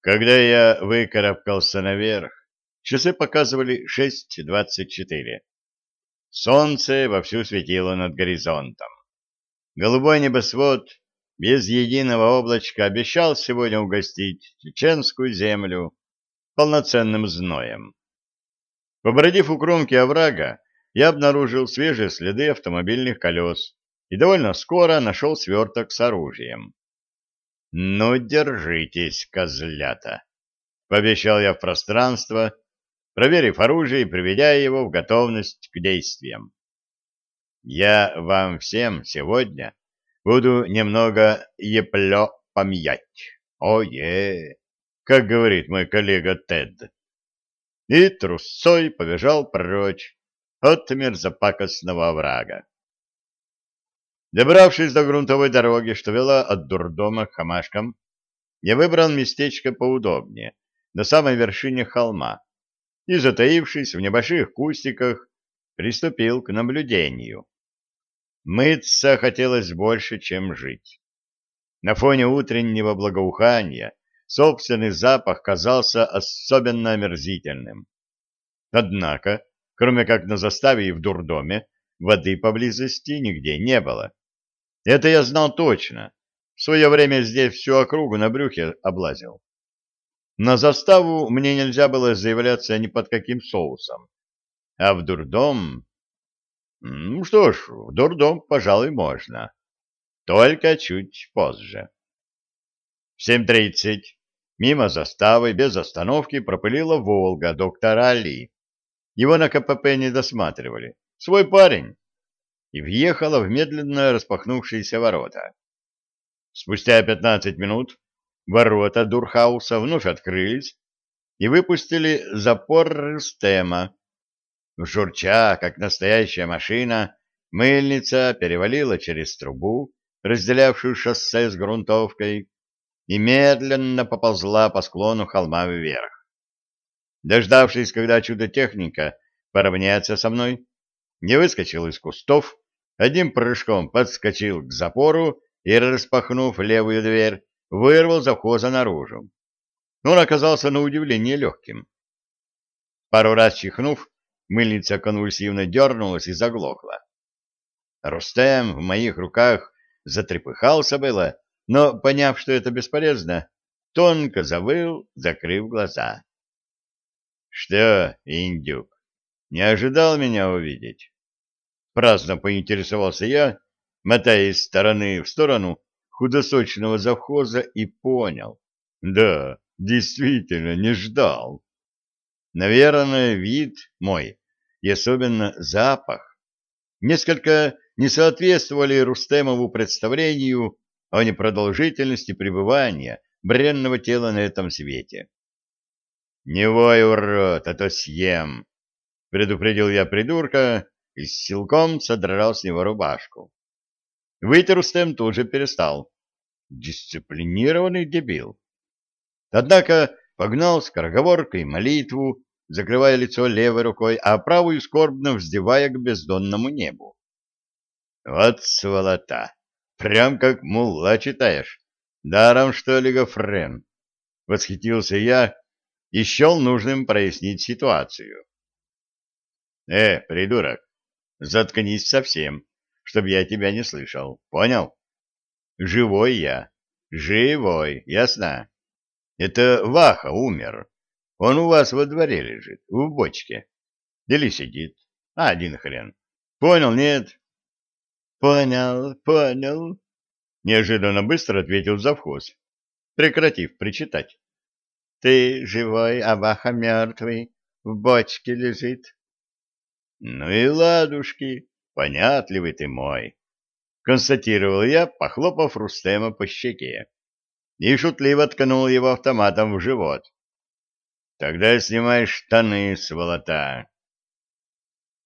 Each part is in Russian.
Когда я выкарабкался наверх, часы показывали 6.24. Солнце вовсю светило над горизонтом. Голубой небосвод без единого облачка обещал сегодня угостить чеченскую землю полноценным зноем. Побродив у кромки оврага, я обнаружил свежие следы автомобильных колес и довольно скоро нашел сверток с оружием. «Ну, держитесь, козлята!» — пообещал я в пространство, проверив оружие и приведя его в готовность к действиям. «Я вам всем сегодня буду немного еплё помять. Ое, как говорит мой коллега Тед». И трусцой побежал прочь от мерзопакостного оврага. Добравшись до грунтовой дороги, что вела от дурдома к хамашкам, я выбрал местечко поудобнее, на самой вершине холма, и, затаившись в небольших кустиках, приступил к наблюдению. Мыться хотелось больше, чем жить. На фоне утреннего благоухания собственный запах казался особенно омерзительным. Однако, кроме как на заставе и в дурдоме, воды поблизости нигде не было. Это я знал точно. В свое время здесь всю округу на брюхе облазил. На заставу мне нельзя было заявляться ни под каким соусом. А в дурдом... Ну что ж, в дурдом, пожалуй, можно. Только чуть позже. В 7.30 мимо заставы без остановки пропылила «Волга» доктора Али. Его на КПП не досматривали. Свой парень и въехала в медленно распахнувшиеся ворота. Спустя пятнадцать минут ворота Дурхауса вновь открылись и выпустили запор Рустема. Журча, как настоящая машина, мыльница перевалила через трубу, разделявшую шоссе с грунтовкой, и медленно поползла по склону холма вверх. Дождавшись, когда чудо-техника поравняется со мной, не выскочил из кустов, одним прыжком подскочил к запору и, распахнув левую дверь, вырвал завхоза наружу. Он оказался на удивление легким. Пару раз чихнув, мыльница конвульсивно дернулась и заглохла. Рустем в моих руках затрепыхался было, но, поняв, что это бесполезно, тонко завыл, закрыв глаза. — Что, индюк, не ожидал меня увидеть? Праздно поинтересовался я, мотая из стороны в сторону худосочного завхоза и понял. Да, действительно, не ждал. Наверное, вид мой и особенно запах несколько не соответствовали Рустемову представлению о непродолжительности пребывания бренного тела на этом свете. «Не вой, урод, а то съем!» — предупредил я придурка и силком содрал с него рубашку. Вытер Устем тут же перестал. Дисциплинированный дебил. Однако погнал скороговоркой молитву, закрывая лицо левой рукой, а правую скорбно вздевая к бездонному небу. Вот сволота! Прям как мулла читаешь. Даром, что ли, Гофрен? Восхитился я и счел нужным прояснить ситуацию. Э, придурок, заткнись совсем, чтобы я тебя не слышал. Понял? Живой я. Живой, ясно? Это Ваха умер. Он у вас во дворе лежит, в бочке. Или сидит. А, один хрен. Понял, нет? Понял, понял. Неожиданно быстро ответил завхоз, прекратив причитать. Ты живой, а Ваха мертвый, в бочке лежит. Ну и ладушки, понятливый ты мой, констатировал я, похлопав Рустема по щеке, и шутливо ткнул его автоматом в живот. Тогда снимай штаны, сволота.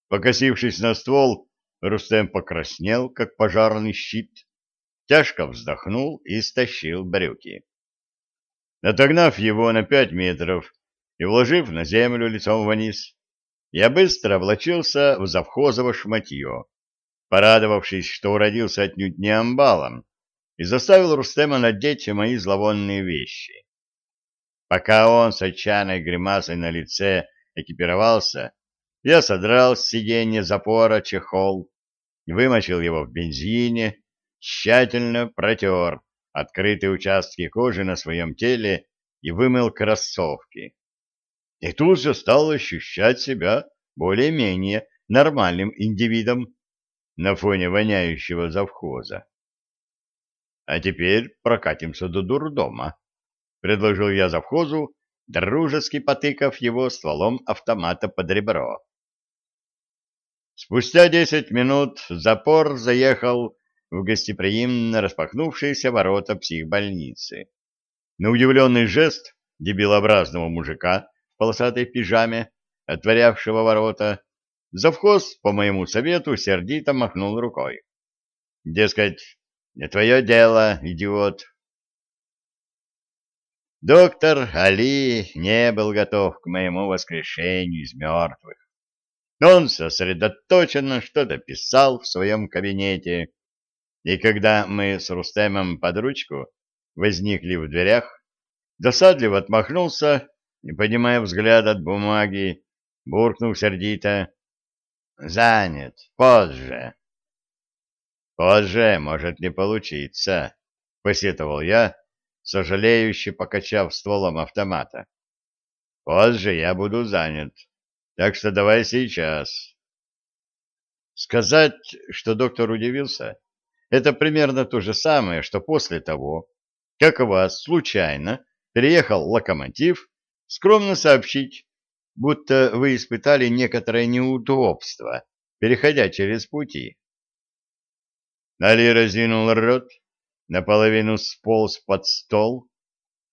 Покосившись на ствол, Рустем покраснел, как пожарный щит, тяжко вздохнул и стащил брюки. Отогнав его на пять метров и вложив на землю лицом вниз, я быстро облачился в завхозово шматье, порадовавшись, что уродился отнюдь не амбалом, и заставил Рустема надеть мои зловонные вещи. Пока он с отчаянной гримасой на лице экипировался, я содрал с сиденья запора чехол, вымочил его в бензине, тщательно протер открытые участки кожи на своем теле и вымыл кроссовки. И тут же стал ощущать себя более-менее нормальным индивидом на фоне воняющего завхоза. — А теперь прокатимся до дурдома, — предложил я завхозу, дружески потыкав его стволом автомата под ребро. Спустя десять минут запор заехал в гостеприимно распахнувшиеся ворота психбольницы. На удивленный жест дебилообразного мужика полосатой пижаме, отворявшего ворота, завхоз, по моему совету, сердито махнул рукой. Дескать, не твое дело, идиот. Доктор Али не был готов к моему воскрешению из мертвых. Он сосредоточенно что-то писал в своем кабинете, и когда мы с Рустемом под ручку возникли в дверях, досадливо отмахнулся, не поднимая взгляд от бумаги, буркнул сердито. «Занят. Позже». «Позже может не получиться», — посетовал я, сожалеюще покачав стволом автомата. «Позже я буду занят». Так что давай сейчас. Сказать, что доктор удивился, это примерно то же самое, что после того, как у вас случайно переехал локомотив, скромно сообщить, будто вы испытали некоторое неудобство, переходя через пути. Али разинул рот, наполовину сполз под стол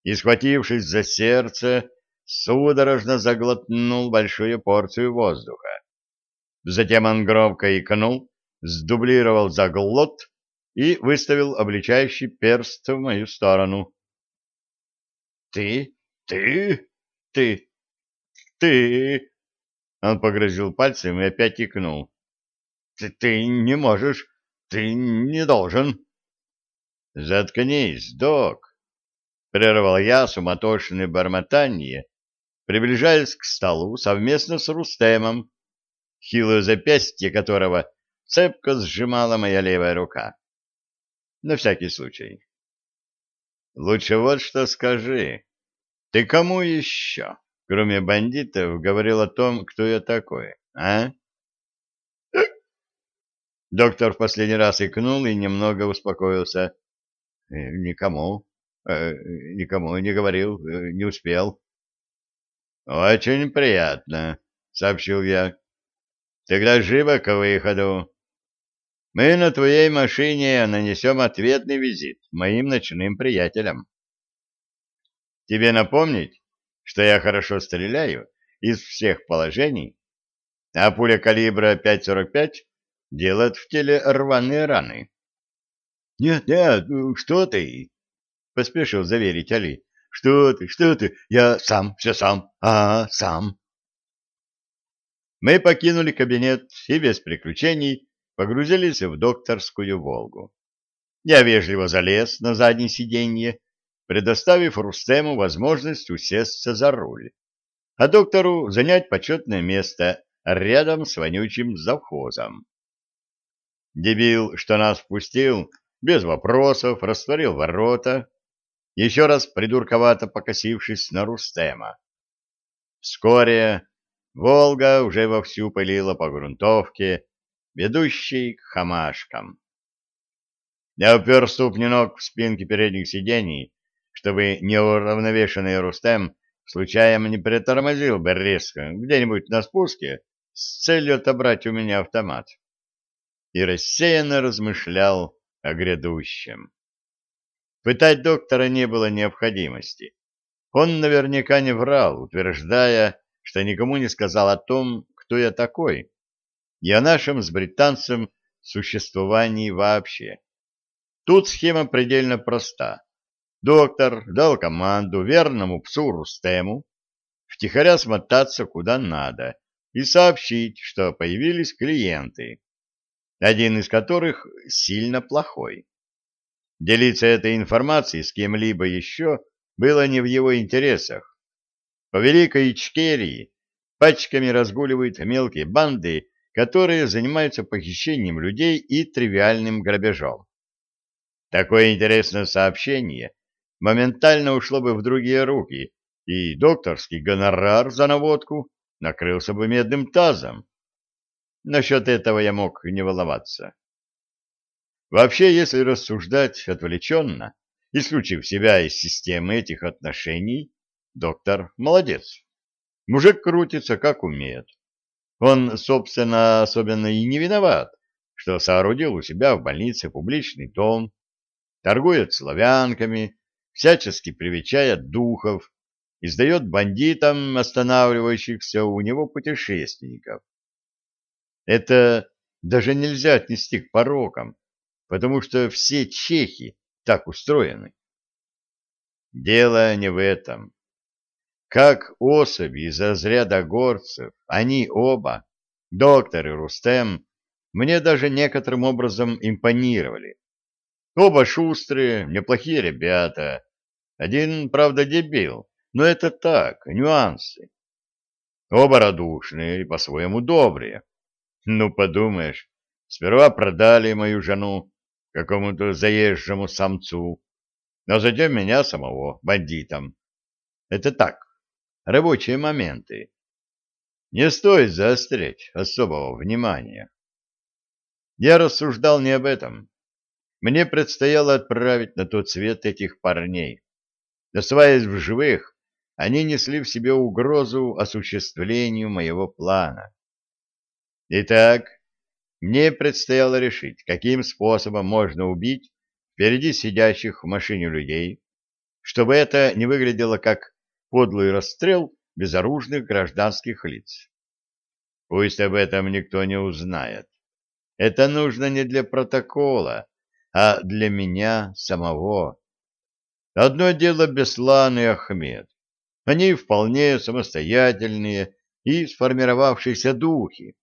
и, схватившись за сердце, судорожно заглотнул большую порцию воздуха. Затем он громко икнул, сдублировал заглот и выставил обличающий перст в мою сторону. — Ты? Ты? Ты? Ты? Он погрозил пальцем и опять икнул. Ты, ты не можешь, ты не должен. Заткнись, док, прервал я суматошное бормотание приближаясь к столу совместно с Рустемом, хилое запястье которого цепко сжимала моя левая рука. На всякий случай. Лучше вот что скажи. Ты кому еще, кроме бандитов, говорил о том, кто я такой, а? Доктор в последний раз икнул и немного успокоился. «Э, никому, э, никому не говорил, э, не успел. «Очень приятно», — сообщил я. «Тогда живо к выходу. Мы на твоей машине нанесем ответный визит моим ночным приятелям. Тебе напомнить, что я хорошо стреляю из всех положений, а пуля калибра 5,45 делает в теле рваные раны». «Нет, нет, что ты?» — поспешил заверить Али. Что ты, что ты? Я сам, все сам. А, сам. Мы покинули кабинет и без приключений погрузились в докторскую «Волгу». Я вежливо залез на заднее сиденье, предоставив Рустему возможность усесться за руль, а доктору занять почетное место рядом с вонючим завхозом. Дебил, что нас впустил, без вопросов растворил ворота, еще раз придурковато покосившись на Рустема. Вскоре Волга уже вовсю пылила по грунтовке, ведущей к хамашкам. Я упер ступни ног в спинки передних сидений, чтобы неуравновешенный Рустем случайно не притормозил бы резко где-нибудь на спуске с целью отобрать у меня автомат. И рассеянно размышлял о грядущем. Пытать доктора не было необходимости. Он наверняка не врал, утверждая, что никому не сказал о том, кто я такой, и о нашем с британцем существовании вообще. Тут схема предельно проста. Доктор дал команду верному псу Рустему втихаря смотаться куда надо и сообщить, что появились клиенты, один из которых сильно плохой. Делиться этой информацией с кем-либо еще было не в его интересах. По Великой Ичкерии пачками разгуливают мелкие банды, которые занимаются похищением людей и тривиальным грабежом. Такое интересное сообщение моментально ушло бы в другие руки, и докторский гонорар за наводку накрылся бы медным тазом. Насчет этого я мог не волноваться. Вообще, если рассуждать отвлеченно, исключив себя из системы этих отношений, доктор молодец. Мужик крутится, как умеет. Он, собственно, особенно и не виноват, что соорудил у себя в больнице публичный дом, торгует славянками, всячески привечает духов, издает бандитам останавливающихся у него путешественников. Это даже нельзя отнести к порокам, потому что все чехи так устроены. Дело не в этом. Как особи из разряда горцев, они оба, доктор и Рустем, мне даже некоторым образом импонировали. Оба шустрые, неплохие ребята. Один, правда, дебил, но это так, нюансы. Оба радушные и по-своему добрые. Ну, подумаешь, сперва продали мою жену какому-то заезжему самцу, а затем меня самого бандитам. Это так, рабочие моменты. Не стоит заострять особого внимания. Я рассуждал не об этом. Мне предстояло отправить на тот свет этих парней. Оставаясь в живых, они несли в себе угрозу осуществлению моего плана. Итак, мне предстояло решить, каким способом можно убить впереди сидящих в машине людей, чтобы это не выглядело как подлый расстрел безоружных гражданских лиц. Пусть об этом никто не узнает. Это нужно не для протокола, а для меня самого. Одно дело Беслан и Ахмед. Они вполне самостоятельные и сформировавшиеся духи,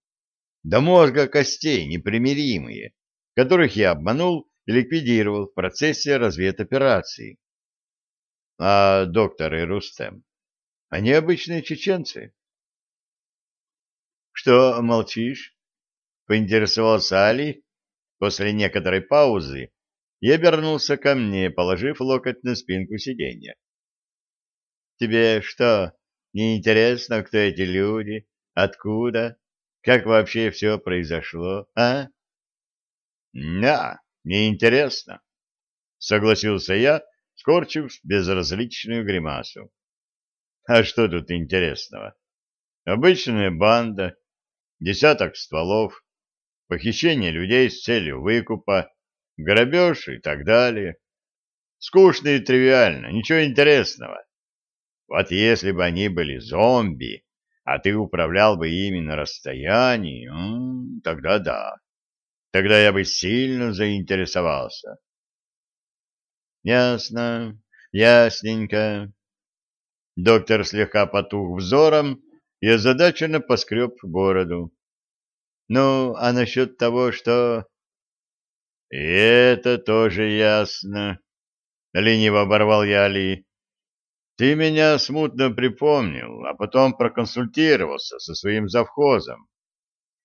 до мозга костей непримиримые, которых я обманул и ликвидировал в процессе разведоперации. А доктор и Рустем, они обычные чеченцы. Что молчишь? Поинтересовался Али после некоторой паузы и обернулся ко мне, положив локоть на спинку сиденья. Тебе что, не интересно, кто эти люди, откуда? Как вообще все произошло, а? Да, неинтересно, согласился я, скорчив безразличную гримасу. А что тут интересного? Обычная банда, десяток стволов, похищение людей с целью выкупа, грабеж и так далее. Скучно и тривиально, ничего интересного. Вот если бы они были зомби, а ты управлял бы ими на расстоянии, тогда да. Тогда я бы сильно заинтересовался. Ясно, ясненько. Доктор слегка потух взором и озадаченно поскреб бороду. Ну, а насчет того, что... И это тоже ясно. Лениво оборвал я Али. Ты меня смутно припомнил, а потом проконсультировался со своим завхозом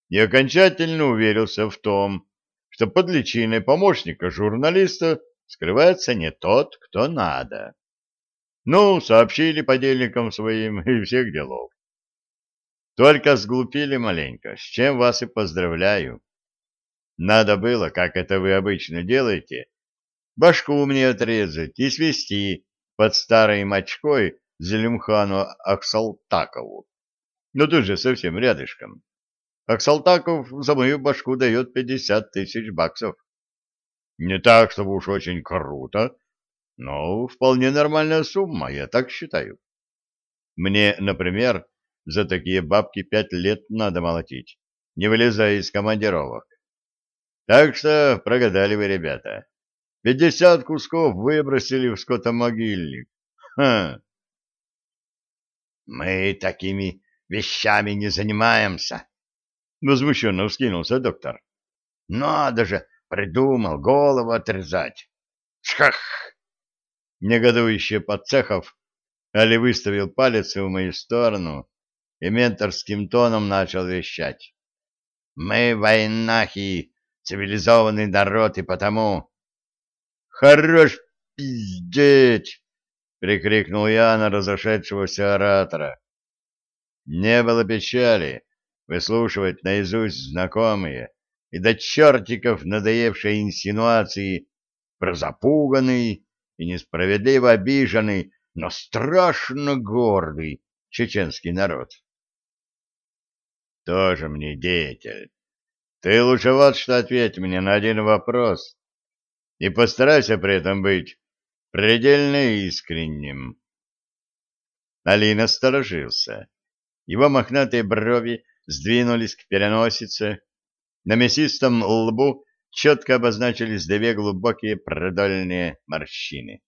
и окончательно уверился в том, что под личиной помощника журналиста скрывается не тот, кто надо. Ну, сообщили подельникам своим и всех делов. Только сглупили маленько, с чем вас и поздравляю. Надо было, как это вы обычно делаете, башку мне отрезать и свести под старой мочкой Зелимхану Аксалтакову. Но тут же совсем рядышком. Аксалтаков за мою башку дает пятьдесят тысяч баксов. Не так, чтобы уж очень круто, но вполне нормальная сумма, я так считаю. Мне, например, за такие бабки пять лет надо молотить, не вылезая из командировок. Так что прогадали вы, ребята. Пятьдесят кусков выбросили в скотомогильник. Ха! Мы такими вещами не занимаемся. Возмущенно вскинулся доктор. Надо же, придумал голову отрезать. Шах! Негодующе подцехов Али выставил палец в мою сторону и менторским тоном начал вещать. «Мы войнахи, цивилизованный народ, и потому...» «Хорош пиздеть!» — прикрикнул я на разошедшегося оратора. Не было печали выслушивать наизусть знакомые и до чертиков надоевшие инсинуации про запуганный и несправедливо обиженный, но страшно гордый чеченский народ. Тоже мне деятель. Ты лучше вот что ответь мне на один вопрос и постарайся при этом быть предельно искренним. Алина сторожился. Его мохнатые брови сдвинулись к переносице. На мясистом лбу четко обозначились две глубокие продольные морщины.